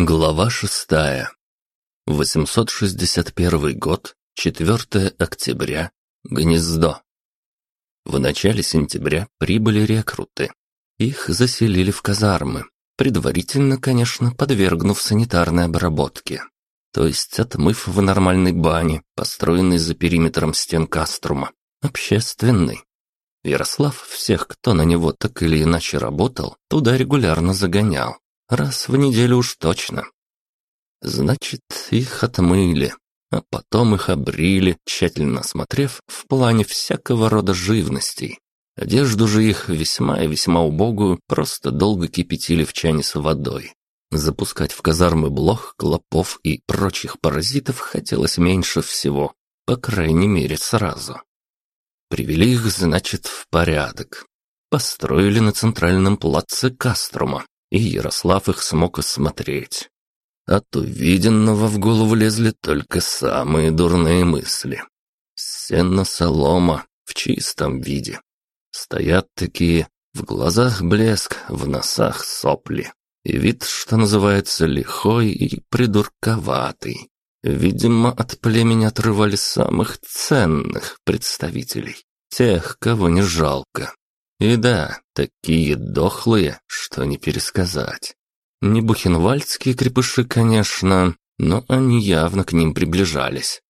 Глава шестая. 861 год, 4 октября, Гнездо. В начале сентября прибыли рекруты. Их заселили в казармы, предварительно, конечно, подвергнув санитарной обработке. То есть отмыв в нормальной бане, построенной за периметром стен Каструма, общественной. Ярослав всех, кто на него так или иначе работал, туда регулярно загонял. Раз в неделю уж точно. Значит, их отмыли, а потом их обрили, тщательно осмотрев в плане всякого рода живностей. Одежду же их, весьма и весьма убогую, просто долго кипятили в чане с водой. Запускать в казармы блох, клопов и прочих паразитов хотелось меньше всего, по крайней мере сразу. Привели их, значит, в порядок. Построили на центральном плаце Каструма, и Ярослав их смог осмотреть. От увиденного в голову лезли только самые дурные мысли. Сено-солома в чистом виде. Стоят такие, в глазах блеск, в носах сопли. И вид, что называется, лихой и придурковатый. Видимо, от племени отрывали самых ценных представителей. Тех, кого не жалко. И да, такие дохлые, что не пересказать. Не бухенвальдские крепыши, конечно, но они явно к ним приближались.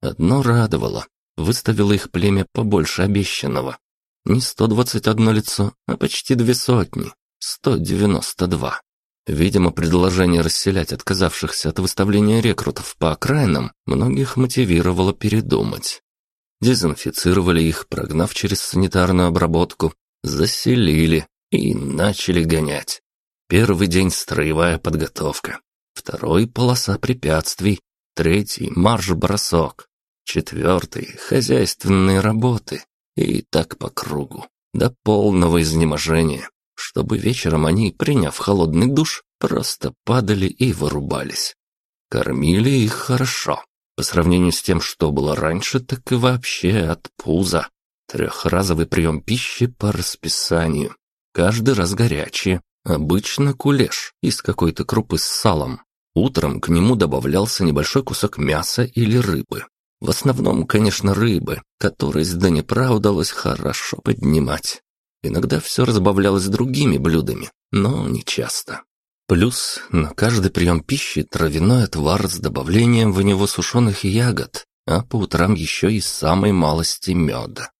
Одно радовало, выставило их племя побольше обещанного. Не 121 лицо, а почти две сотни, 192. Видимо, предложение расселять отказавшихся от выставления рекрутов по окраинам многих мотивировало передумать. Дезинфицировали их, прогнав через санитарную обработку, заселили и начали гонять. Первый день строевая подготовка, второй полоса препятствий, третий марш-бросок, четвертый хозяйственные работы и так по кругу, до полного изнеможения, чтобы вечером они, приняв холодный душ, просто падали и вырубались. Кормили их хорошо. По сравнению с тем, что было раньше, так и вообще от пуза. Трехразовый прием пищи по расписанию. Каждый раз горячее. Обычно кулеш из какой-то крупы с салом. Утром к нему добавлялся небольшой кусок мяса или рыбы. В основном, конечно, рыбы, которые с Днепра удалось хорошо поднимать. Иногда все разбавлялось другими блюдами, но не часто. Плюс на каждый прием пищи травяной отвар с добавлением в него сушеных ягод, а по утрам еще и самой малости меда.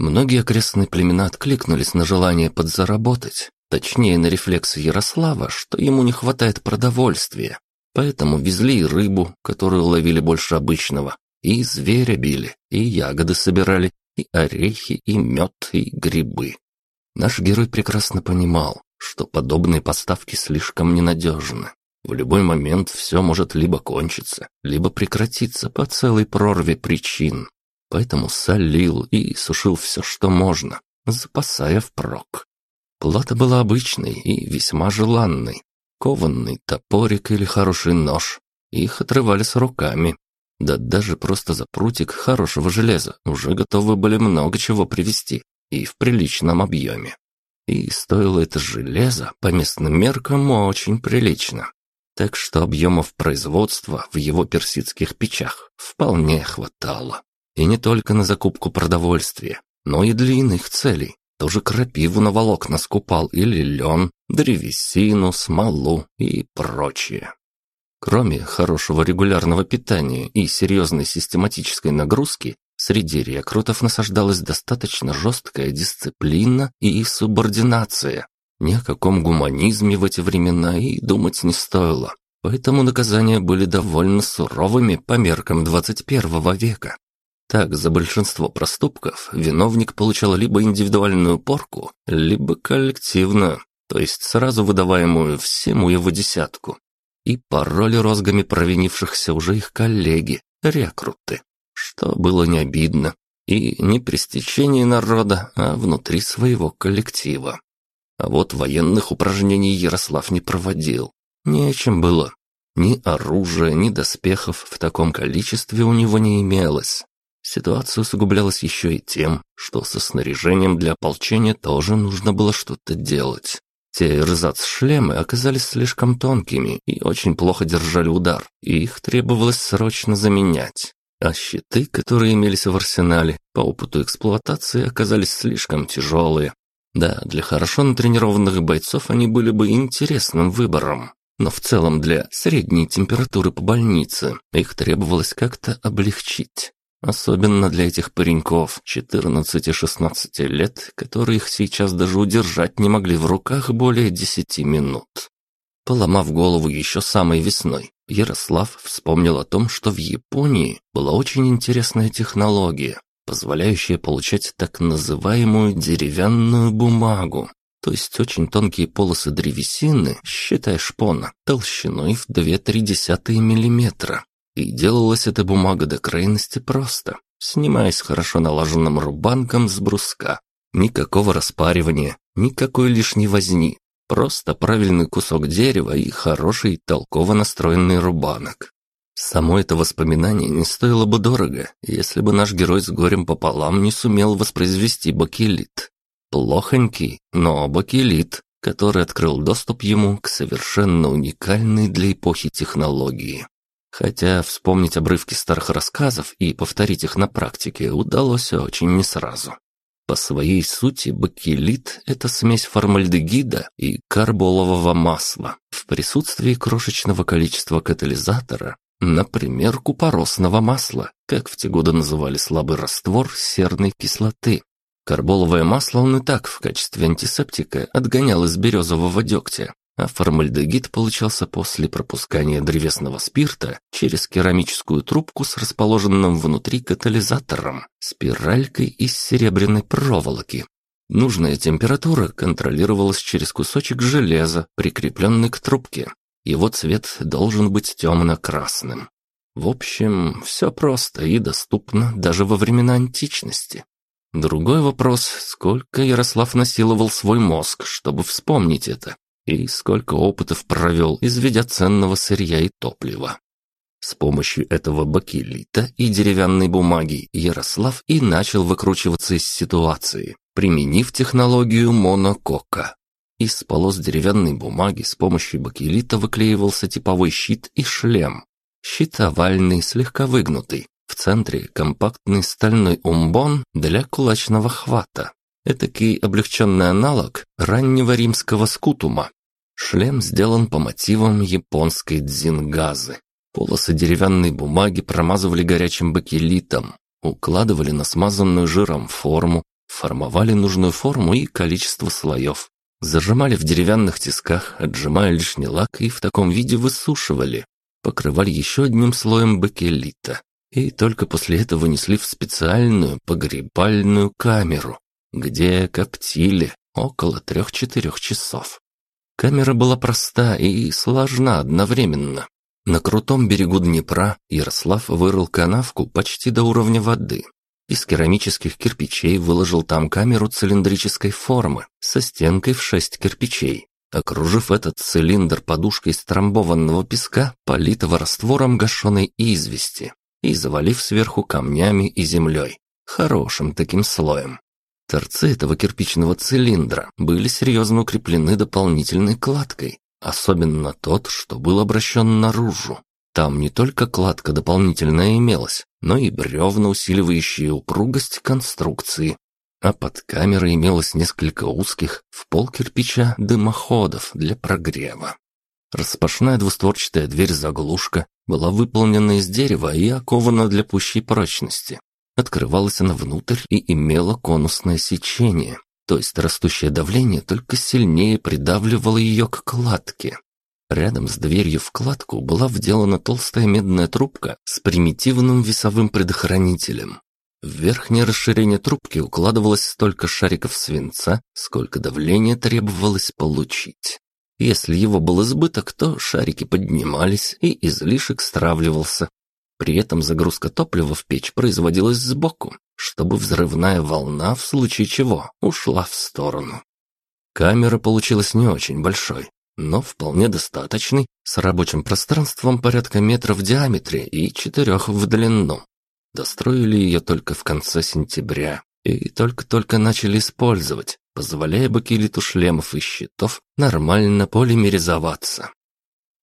Многие окрестные племена откликнулись на желание подзаработать, точнее на рефлексы Ярослава, что ему не хватает продовольствия. Поэтому везли и рыбу, которую ловили больше обычного, и зверя били, и ягоды собирали, и орехи, и мед, и грибы. Наш герой прекрасно понимал, что подобные поставки слишком ненадежны. В любой момент все может либо кончиться, либо прекратиться по целой прорве причин поэтому солил и сушил все, что можно, запасая впрок. Плата была обычной и весьма желанной. Кованный топорик или хороший нож. Их отрывали с руками. Да даже просто за прутик хорошего железа уже готовы были много чего привезти, и в приличном объеме. И стоило это железо по местным меркам очень прилично. Так что объемов производства в его персидских печах вполне хватало. И не только на закупку продовольствия, но и для иных целей. Тоже крапиву на волокна скупал или лен, древесину, смолу и прочее. Кроме хорошего регулярного питания и серьезной систематической нагрузки, среди рекрутов насаждалась достаточно жесткая дисциплина и субординация. Ни о каком гуманизме в эти времена и думать не стоило. Поэтому наказания были довольно суровыми по меркам 21 века. Так, за большинство проступков виновник получал либо индивидуальную порку, либо коллективную, то есть сразу выдаваемую всему его десятку. И пароли розгами провинившихся уже их коллеги, рекруты, что было не обидно, и не при стечении народа, а внутри своего коллектива. А вот военных упражнений Ярослав не проводил. Нечем было. Ни оружия, ни доспехов в таком количестве у него не имелось. Ситуация усугублялась еще и тем, что со снаряжением для ополчения тоже нужно было что-то делать. Те эрзац-шлемы оказались слишком тонкими и очень плохо держали удар, и их требовалось срочно заменять. А щиты, которые имелись в арсенале, по опыту эксплуатации оказались слишком тяжелые. Да, для хорошо натренированных бойцов они были бы интересным выбором, но в целом для средней температуры по больнице их требовалось как-то облегчить. Особенно для этих пареньков 14-16 лет, которые их сейчас даже удержать не могли в руках более 10 минут. Поломав голову еще самой весной, Ярослав вспомнил о том, что в Японии была очень интересная технология, позволяющая получать так называемую деревянную бумагу, то есть очень тонкие полосы древесины, считай шпона, толщиной в 2,3 мм. И делалась эта бумага до крайности просто, снимаясь хорошо налаженным рубанком с бруска. Никакого распаривания, никакой лишней возни, просто правильный кусок дерева и хороший, толково настроенный рубанок. Само это воспоминание не стоило бы дорого, если бы наш герой с горем пополам не сумел воспроизвести бакелит. Плохонький, но бакелит, который открыл доступ ему к совершенно уникальной для эпохи технологии. Хотя вспомнить обрывки старых рассказов и повторить их на практике удалось очень не сразу. По своей сути бакелит – это смесь формальдегида и карболового масла в присутствии крошечного количества катализатора, например, купоросного масла, как в те годы называли слабый раствор серной кислоты. Карболовое масло он и так в качестве антисептика отгонял из березового дегтя, а формальдегид получался после пропускания древесного спирта через керамическую трубку с расположенным внутри катализатором, спиралькой из серебряной проволоки. Нужная температура контролировалась через кусочек железа, прикрепленный к трубке. Его цвет должен быть темно-красным. В общем, все просто и доступно даже во времена античности. Другой вопрос, сколько Ярослав насиловал свой мозг, чтобы вспомнить это и сколько опытов провел, изведя ценного сырья и топлива. С помощью этого бакелита и деревянной бумаги Ярослав и начал выкручиваться из ситуации, применив технологию монокока. Из полос деревянной бумаги с помощью бакелита выклеивался типовой щит и шлем. Щит овальный, слегка выгнутый. В центре компактный стальной умбон для кулачного хвата. Этакий облегченный аналог раннего римского скутума. Шлем сделан по мотивам японской дзингазы. Полосы деревянной бумаги промазывали горячим бакелитом, укладывали на смазанную жиром форму, формовали нужную форму и количество слоев. Зажимали в деревянных тисках, отжимая лишний лак и в таком виде высушивали. Покрывали еще одним слоем бакелита. И только после этого несли в специальную погребальную камеру, где коптили около трех-четырех часов. Камера была проста и сложна одновременно. На крутом берегу Днепра Ярослав вырыл канавку почти до уровня воды. Из керамических кирпичей выложил там камеру цилиндрической формы со стенкой в шесть кирпичей. Окружив этот цилиндр подушкой из трамбованного песка, политого раствором гашеной извести, и завалив сверху камнями и землей, хорошим таким слоем. Торцы этого кирпичного цилиндра были серьезно укреплены дополнительной кладкой, особенно тот, что был обращен наружу. Там не только кладка дополнительная имелась, но и бревна, усиливающие упругость конструкции. А под камерой имелось несколько узких, в пол кирпича, дымоходов для прогрева. Распашная двустворчатая дверь-заглушка была выполнена из дерева и окована для пущей прочности. Открывалась она внутрь и имела конусное сечение, то есть растущее давление только сильнее придавливало ее к кладке. Рядом с дверью в кладку была вделана толстая медная трубка с примитивным весовым предохранителем. В верхнее расширение трубки укладывалось столько шариков свинца, сколько давления требовалось получить. Если его был избыток, то шарики поднимались, и излишек стравливался, при этом загрузка топлива в печь производилась сбоку, чтобы взрывная волна, в случае чего, ушла в сторону. Камера получилась не очень большой, но вполне достаточной, с рабочим пространством порядка метра в диаметре и четырех в длину. Достроили ее только в конце сентября и только-только начали использовать, позволяя бакелиту шлемов и щитов нормально полимеризоваться.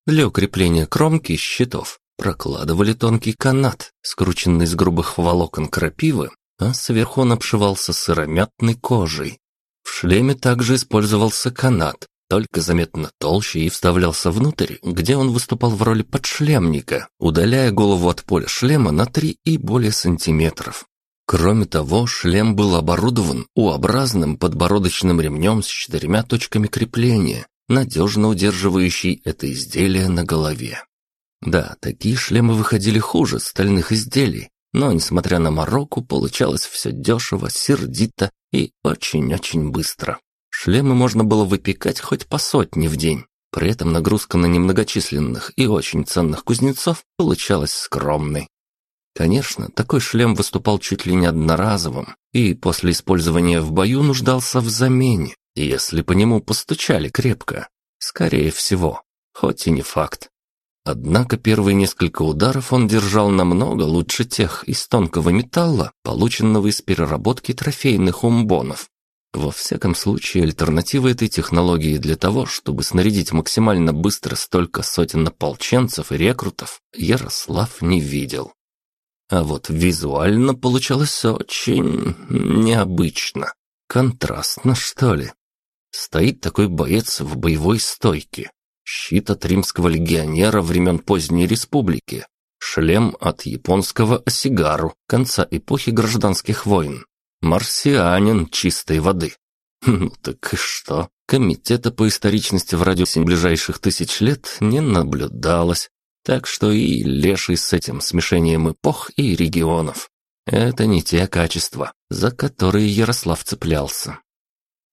Для укрепления кромки щитов прокладывали тонкий канат, скрученный из грубых волокон крапивы, а сверху он обшивался сыромятной кожей. В шлеме также использовался канат, только заметно толще и вставлялся внутрь, где он выступал в роли подшлемника, удаляя голову от поля шлема на 3 и более сантиметров. Кроме того, шлем был оборудован U-образным подбородочным ремнем с четырьмя точками крепления, надежно удерживающий это изделие на голове. Да, такие шлемы выходили хуже стальных изделий, но, несмотря на мороку, получалось все дешево, сердито и очень-очень быстро. Шлемы можно было выпекать хоть по сотне в день. При этом нагрузка на немногочисленных и очень ценных кузнецов получалась скромной. Конечно, такой шлем выступал чуть ли не одноразовым, и после использования в бою нуждался в замене, если по нему постучали крепко. Скорее всего, хоть и не факт. Однако первые несколько ударов он держал намного лучше тех из тонкого металла, полученного из переработки трофейных умбонов. Во всяком случае, альтернативы этой технологии для того, чтобы снарядить максимально быстро столько сотен ополченцев и рекрутов, Ярослав не видел. А вот визуально получалось очень необычно. Контрастно, что ли. Стоит такой боец в боевой стойке. Щит от римского легионера времен поздней республики. Шлем от японского осигару конца эпохи гражданских войн. Марсианин чистой воды. Ну так и что? Комитета по историчности в радиусе ближайших тысяч лет не наблюдалось, так что и леший с этим смешением эпох и регионов. Это не те качества, за которые Ярослав цеплялся.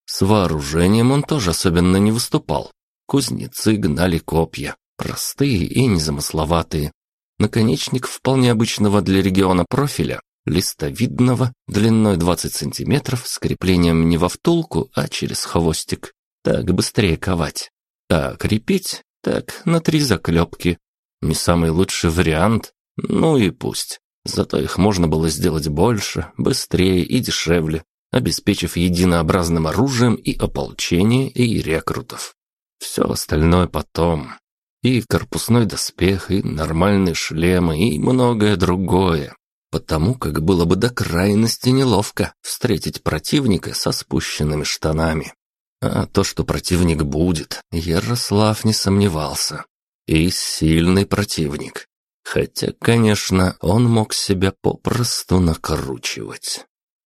С вооружением он тоже особенно не выступал. Кузнецы гнали копья, простые и незамысловатые. Наконечник вполне обычного для региона профиля листовидного, длиной 20 сантиметров, с креплением не во втулку, а через хвостик. Так быстрее ковать. А крепить? Так, на три заклепки. Не самый лучший вариант? Ну и пусть. Зато их можно было сделать больше, быстрее и дешевле, обеспечив единообразным оружием и ополчение, и рекрутов. Все остальное потом. И корпусной доспех, и нормальные шлемы, и многое другое потому как было бы до крайности неловко встретить противника со спущенными штанами. А то, что противник будет, Ярослав не сомневался. И сильный противник. Хотя, конечно, он мог себя попросту накручивать.